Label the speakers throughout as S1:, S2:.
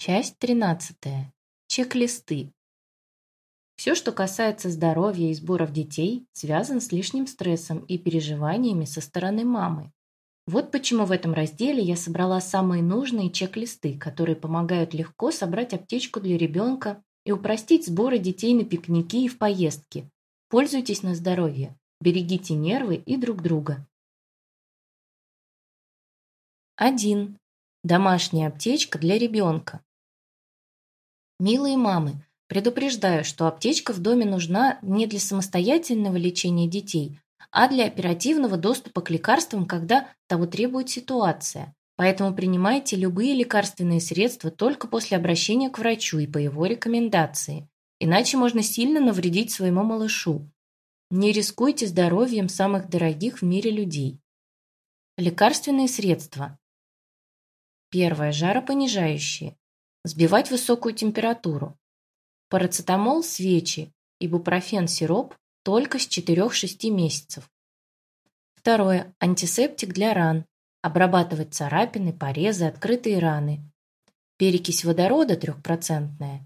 S1: Часть 13. Чек-листы. Все, что касается здоровья и сборов детей, связан с лишним стрессом и переживаниями со стороны мамы. Вот почему в этом разделе я собрала самые нужные чек-листы, которые помогают легко собрать аптечку для ребенка и упростить сборы детей на пикники и в поездки. Пользуйтесь на здоровье, берегите нервы и друг друга. 1. Домашняя аптечка для ребенка. Милые мамы, предупреждаю, что аптечка в доме нужна не для самостоятельного лечения детей, а для оперативного доступа к лекарствам, когда того требует ситуация. Поэтому принимайте любые лекарственные средства только после обращения к врачу и по его рекомендации. Иначе можно сильно навредить своему малышу. Не рискуйте здоровьем самых дорогих в мире людей. Лекарственные средства. Первое. Жаропонижающие. Сбивать высокую температуру. Парацетамол, свечи, ибупрофен-сироп только с 4-6 месяцев. Второе. Антисептик для ран. Обрабатывать царапины, порезы, открытые раны. Перекись водорода 3%.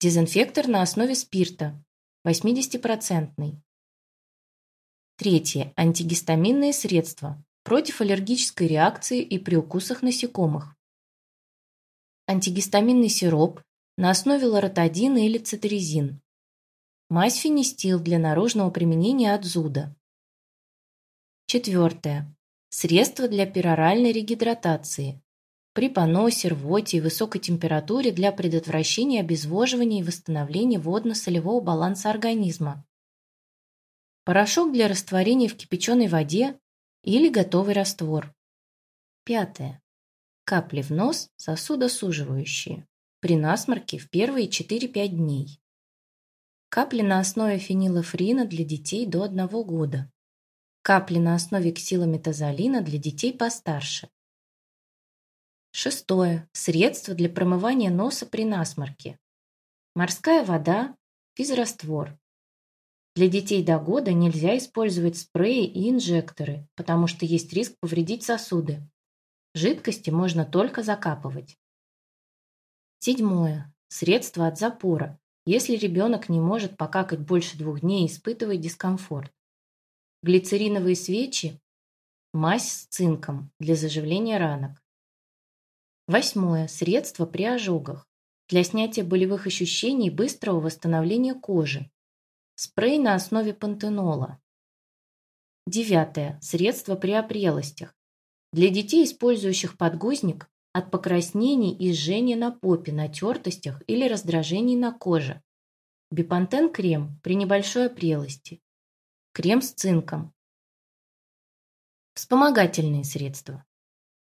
S1: Дезинфектор на основе спирта 80%. Третье. Антигистаминные средства против аллергической реакции и при укусах насекомых антигистаминный сироп на основе лоротадина или цитаризин, мазь фенистил для наружного применения от зуда. Четвертое. Средства для пероральной регидратации. При поносе, рвоте и высокой температуре для предотвращения обезвоживания и восстановления водно-солевого баланса организма. Порошок для растворения в кипяченой воде или готовый раствор. Пятое. Капли в нос сосудосуживающие. При насморке в первые 4-5 дней. Капли на основе фенилэфрина для детей до 1 года. Капли на основе ксилометазолина для детей постарше. Шестое. Средства для промывания носа при насморке. Морская вода, физраствор. Для детей до года нельзя использовать спреи и инжекторы, потому что есть риск повредить сосуды. Жидкости можно только закапывать. Седьмое. Средство от запора, если ребенок не может покакать больше двух дней и испытывает дискомфорт. Глицериновые свечи, мазь с цинком для заживления ранок. Восьмое. Средство при ожогах, для снятия болевых ощущений и быстрого восстановления кожи. Спрей на основе пантенола. Девятое. Средство при опрелостях, для детей, использующих подгузник, от покраснений и жжения на попе, натертостях или раздражений на коже. Бипантен-крем при небольшой опрелости. Крем с цинком. Вспомогательные средства.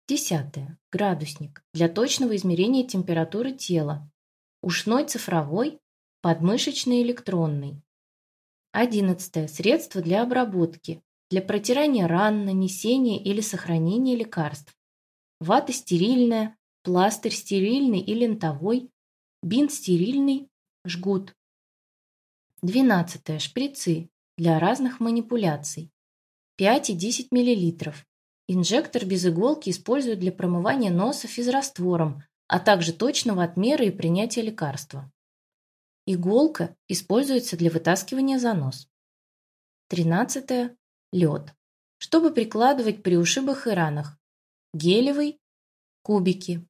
S1: Десятое. Градусник. Для точного измерения температуры тела. Ушной цифровой, подмышечный электронный. Одиннадцатое. Средство для обработки для протирания ран, нанесения или сохранения лекарств. Вата стерильная, пластырь стерильный и лентовой, бинт стерильный, жгут. 12. Шприцы для разных манипуляций. 5 и 10 мл. Инжектор без иголки используют для промывания носа физраствором, а также точного отмера и принятия лекарства. Иголка используется для вытаскивания за нос. 13 лед, чтобы прикладывать при ушибах и ранах. Гелевый, кубики.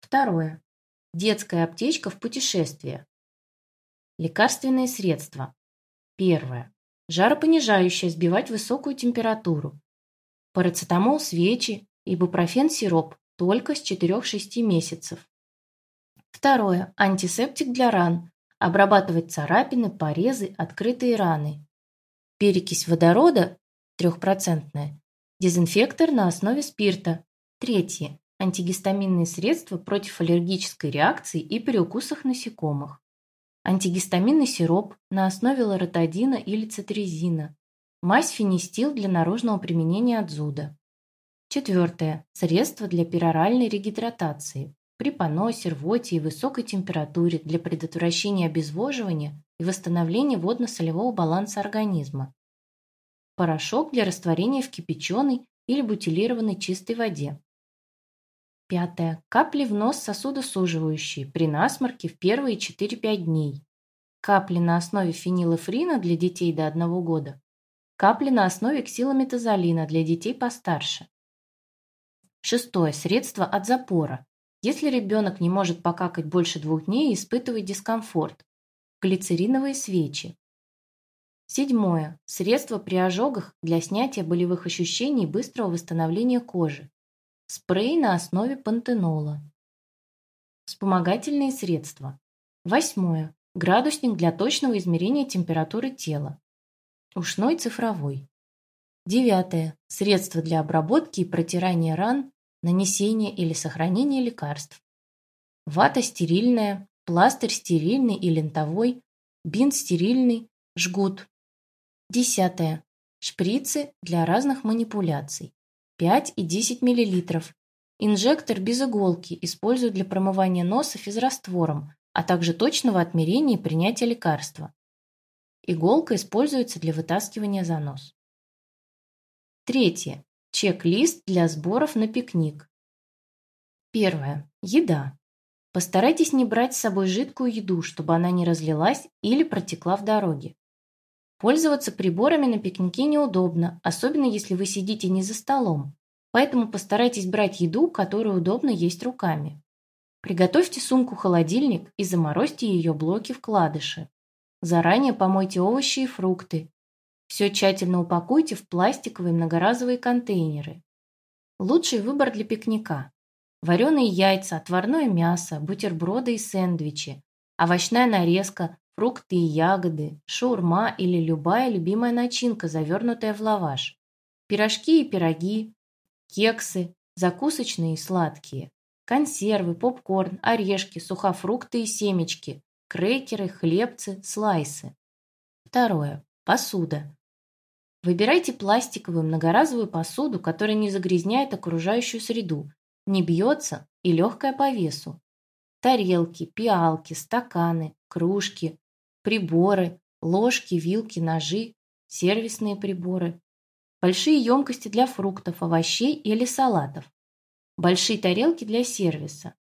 S1: Второе. Детская аптечка в путешествие. Лекарственные средства. Первое. Жаропонижающее, сбивать высокую температуру. Парацетамол, свечи, ибупрофен-сироп только с 4-6 месяцев. Второе. Антисептик для ран. Обрабатывать царапины, порезы, открытые раны перекись водорода трехпроцентная, дезинфектор на основе спирта. Третье. Антигистаминные средства против аллергической реакции и при укусах насекомых. Антигистаминный сироп на основе лоротадина или цитрезина. Мазь фенистил для наружного применения от зуда. Четвертое. Средства для пероральной регидратации. При поносе, рвоте и высокой температуре для предотвращения обезвоживания и восстановления водно-солевого баланса организма. Порошок для растворения в кипяченой или бутилированной чистой воде. Пятое. Капли в нос сосудосуживающие при насморке в первые 4-5 дней. Капли на основе фенилэфрина для детей до 1 года. Капли на основе ксилометазолина для детей постарше. Шестое. Средство от запора. Если ребенок не может покакать больше двух дней испытывает дискомфорт. Глицериновые свечи. Седьмое. Средство при ожогах для снятия болевых ощущений и быстрого восстановления кожи. Спрей на основе пантенола. Вспомогательные средства. Восьмое. Градусник для точного измерения температуры тела. Ушной цифровой. Девятое. Средства для обработки и протирания ран, нанесения или сохранения лекарств. Вата стерильная, пластырь стерильный и лентовой, бинт стерильный, жгут. Десятое. Шприцы для разных манипуляций. 5 и 10 мл. Инжектор без иголки используют для промывания носа физраствором, а также точного отмерения и принятия лекарства. Иголка используется для вытаскивания за нос. Третье. Чек-лист для сборов на пикник. Первое. Еда. Постарайтесь не брать с собой жидкую еду, чтобы она не разлилась или протекла в дороге. Пользоваться приборами на пикнике неудобно, особенно если вы сидите не за столом, поэтому постарайтесь брать еду, которую удобно есть руками. Приготовьте сумку-холодильник и заморозьте ее блоки-вкладыши. Заранее помойте овощи и фрукты. Все тщательно упакуйте в пластиковые многоразовые контейнеры. Лучший выбор для пикника. Вареные яйца, отварное мясо, бутерброды и сэндвичи, овощная нарезка, фрукты и ягоды, шаурма или любая любимая начинка, завернутая в лаваш, пирожки и пироги, кексы, закусочные и сладкие, консервы, попкорн, орешки, сухофрукты и семечки, крекеры, хлебцы, слайсы. Второе. Посуда. Выбирайте пластиковую многоразовую посуду, которая не загрязняет окружающую среду, не бьется и легкая по весу. Тарелки, пиалки, стаканы, кружки, приборы, ложки, вилки, ножи, сервисные приборы, большие емкости для фруктов, овощей или салатов, большие тарелки для сервиса,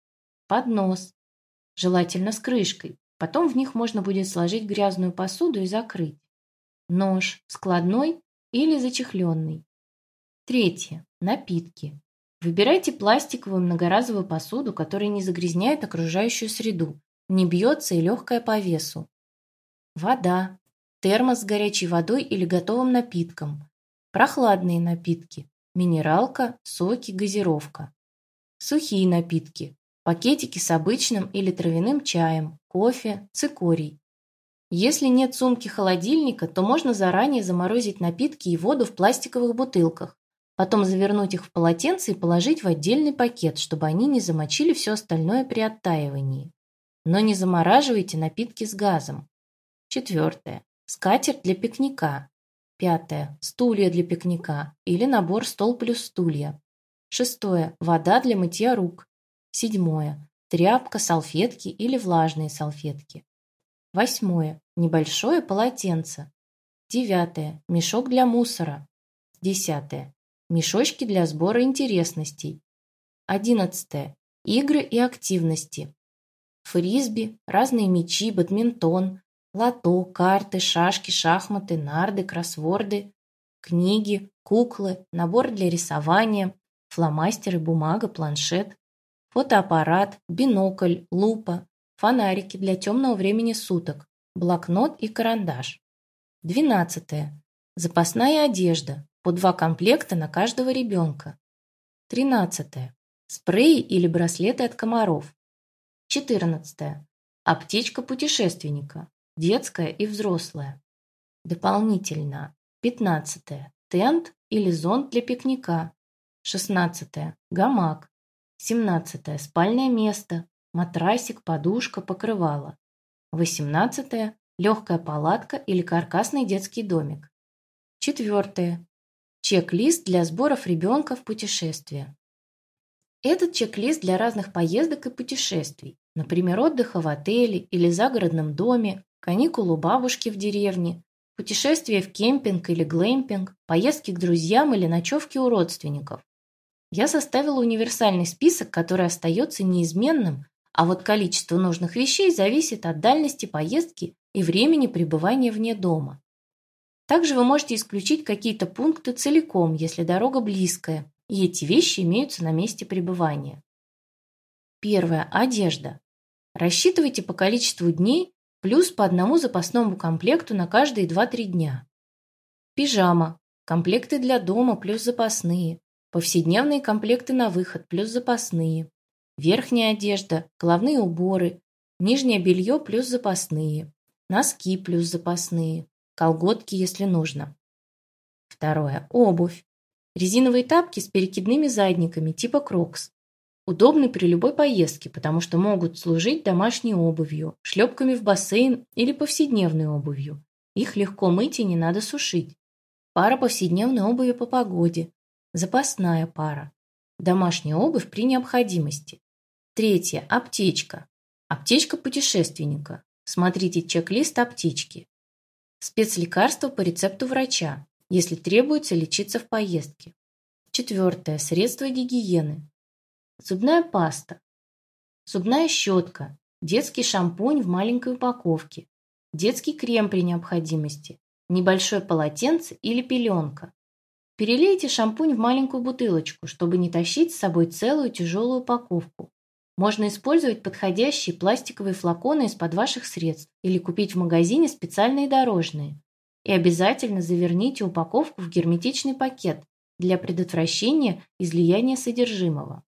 S1: поднос, желательно с крышкой, потом в них можно будет сложить грязную посуду и закрыть, нож, складной или зачехленный. Третье. Напитки. Выбирайте пластиковую многоразовую посуду, которая не загрязняет окружающую среду, не бьется и легкая по весу. Вода, термос с горячей водой или готовым напитком, прохладные напитки, минералка, соки, газировка. Сухие напитки, пакетики с обычным или травяным чаем, кофе, цикорий. Если нет сумки-холодильника, то можно заранее заморозить напитки и воду в пластиковых бутылках, потом завернуть их в полотенце и положить в отдельный пакет, чтобы они не замочили все остальное при оттаивании. Но не замораживайте напитки с газом. Четвертое. Скатерть для пикника. Пятое. Стулья для пикника или набор стол плюс стулья. Шестое. Вода для мытья рук. Седьмое. Тряпка, салфетки или влажные салфетки. Восьмое. Небольшое полотенце. Девятое. Мешок для мусора. Десятое. Мешочки для сбора интересностей. Одиннадцатое. Игры и активности. Фрисби, разные мячи, бадминтон, лото, карты, шашки, шахматы, нарды, кроссворды, книги, куклы, набор для рисования, фломастеры, бумага, планшет, фотоаппарат, бинокль, лупа, фонарики для темного времени суток, блокнот и карандаш. Двенадцатое. Запасная одежда, по два комплекта на каждого ребенка. Тринадцатое. Спреи или браслеты от комаров. Четырнадцатое. Аптечка путешественника детская и взрослая. Дополнительно. 15. Тент или зонт для пикника. 16. Гамак. 17. Спальное место. Матрасик, подушка, покрывало. 18. Легкая палатка или каркасный детский домик. 4. Чек-лист для сборов ребенка в путешествие. Этот чек-лист для разных поездок и путешествий, например, отдыха в отеле или загородном доме, каникулы у бабушки в деревне, путешествия в кемпинг или глэмпинг, поездки к друзьям или ночевки у родственников. Я составила универсальный список, который остается неизменным, а вот количество нужных вещей зависит от дальности поездки и времени пребывания вне дома. Также вы можете исключить какие-то пункты целиком, если дорога близкая, и эти вещи имеются на месте пребывания. Первое. Одежда. Рассчитывайте по количеству дней плюс по одному запасному комплекту на каждые 2-3 дня. Пижама. Комплекты для дома плюс запасные. Повседневные комплекты на выход плюс запасные. Верхняя одежда, головные уборы, нижнее белье плюс запасные. Носки плюс запасные. Колготки, если нужно. Второе. Обувь. Резиновые тапки с перекидными задниками типа крокс. Удобны при любой поездке, потому что могут служить домашней обувью, шлепками в бассейн или повседневной обувью. Их легко мыть и не надо сушить. Пара повседневной обуви по погоде. Запасная пара. Домашняя обувь при необходимости. Третье. Аптечка. Аптечка путешественника. Смотрите чек-лист аптечки. Спецлекарства по рецепту врача, если требуется лечиться в поездке. Четвертое. Средства гигиены. Зубная паста. Зубная щетка. Детский шампунь в маленькой упаковке. Детский крем при необходимости. Небольшое полотенце или пеленка. Перелейте шампунь в маленькую бутылочку, чтобы не тащить с собой целую тяжелую упаковку. Можно использовать подходящие пластиковые флаконы из-под ваших средств или купить в магазине специальные дорожные. И обязательно заверните упаковку в герметичный пакет для предотвращения излияния содержимого.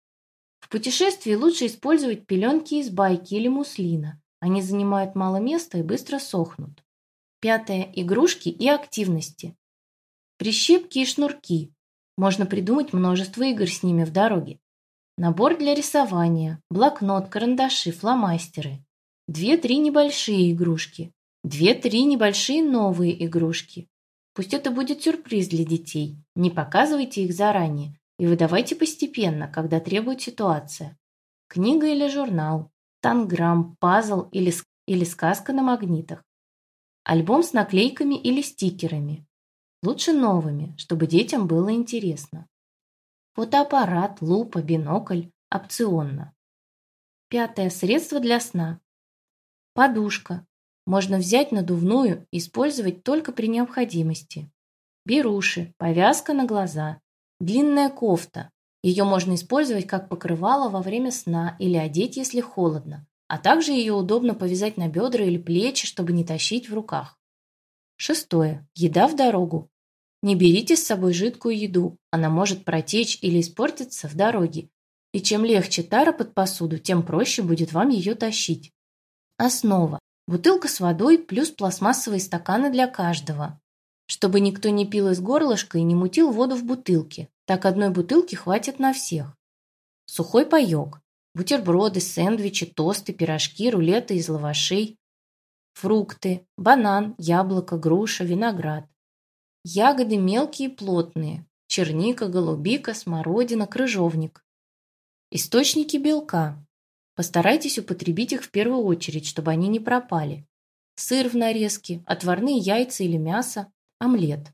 S1: В путешествии лучше использовать пеленки из байки или муслина. Они занимают мало места и быстро сохнут. Пятое. Игрушки и активности. Прищепки и шнурки. Можно придумать множество игр с ними в дороге. Набор для рисования, блокнот, карандаши, фломастеры. Две-три небольшие игрушки. Две-три небольшие новые игрушки. Пусть это будет сюрприз для детей. Не показывайте их заранее и выдавайте постепенно, когда требует ситуация. Книга или журнал, танграмм, пазл или, или сказка на магнитах. Альбом с наклейками или стикерами. Лучше новыми, чтобы детям было интересно. Фотоаппарат, лупа, бинокль, опционно. Пятое. Средство для сна. Подушка. Можно взять надувную использовать только при необходимости. Беруши, повязка на глаза, длинная кофта. Ее можно использовать как покрывало во время сна или одеть, если холодно, а также ее удобно повязать на бедра или плечи, чтобы не тащить в руках. Шестое. Еда в дорогу. Не берите с собой жидкую еду, она может протечь или испортиться в дороге. И чем легче тара под посуду, тем проще будет вам ее тащить. Основа. Бутылка с водой плюс пластмассовые стаканы для каждого. Чтобы никто не пил из горлышка и не мутил воду в бутылке. Так одной бутылки хватит на всех. Сухой паек. Бутерброды, сэндвичи, тосты, пирожки, рулеты из лавашей. Фрукты. Банан, яблоко, груша, виноград. Ягоды мелкие и плотные. Черника, голубика, смородина, крыжовник. Источники белка. Постарайтесь употребить их в первую очередь, чтобы они не пропали. Сыр в нарезке, отварные яйца или мясо, омлет.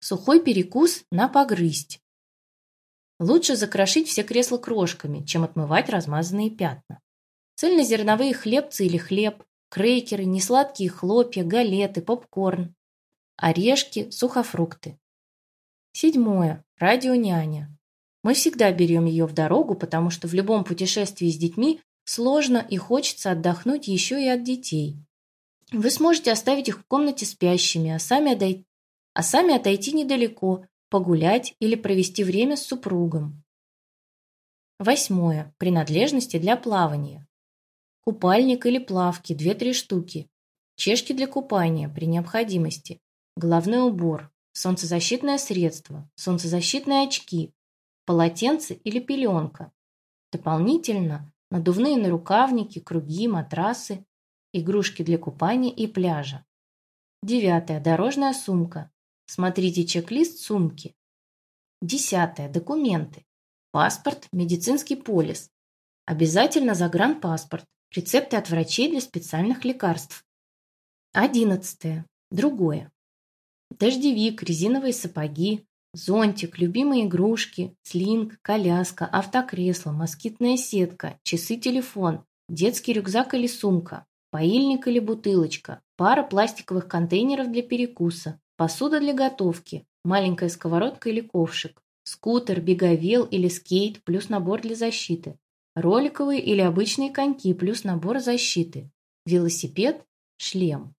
S1: Сухой перекус на погрызть. Лучше закрошить все кресла крошками, чем отмывать размазанные пятна. Цельнозерновые хлебцы или хлеб, крекеры, несладкие хлопья, галеты, попкорн, орешки, сухофрукты. Седьмое. Радионяня. Мы всегда берем ее в дорогу, потому что в любом путешествии с детьми сложно и хочется отдохнуть еще и от детей. Вы сможете оставить их в комнате спящими, а сами, отойти, а сами отойти недалеко, погулять или провести время с супругом. Восьмое. Принадлежности для плавания. Купальник или плавки – 2-3 штуки. Чешки для купания при необходимости. Головной убор, солнцезащитное средство, солнцезащитные очки, полотенце или пеленка. Дополнительно надувные нарукавники, круги, матрасы, игрушки для купания и пляжа. Девятое. Дорожная сумка. Смотрите чек-лист сумки. Десятое. Документы. Паспорт, медицинский полис. Обязательно загранпаспорт, рецепты от врачей для специальных лекарств. Одиннадцатое. Другое. Дождевик, резиновые сапоги, зонтик, любимые игрушки, слинг, коляска, автокресло, москитная сетка, часы-телефон, детский рюкзак или сумка, поильник или бутылочка, пара пластиковых контейнеров для перекуса, посуда для готовки, маленькая сковородка или ковшик, скутер, беговел или скейт плюс набор для защиты, роликовые или обычные коньки плюс набор защиты, велосипед, шлем.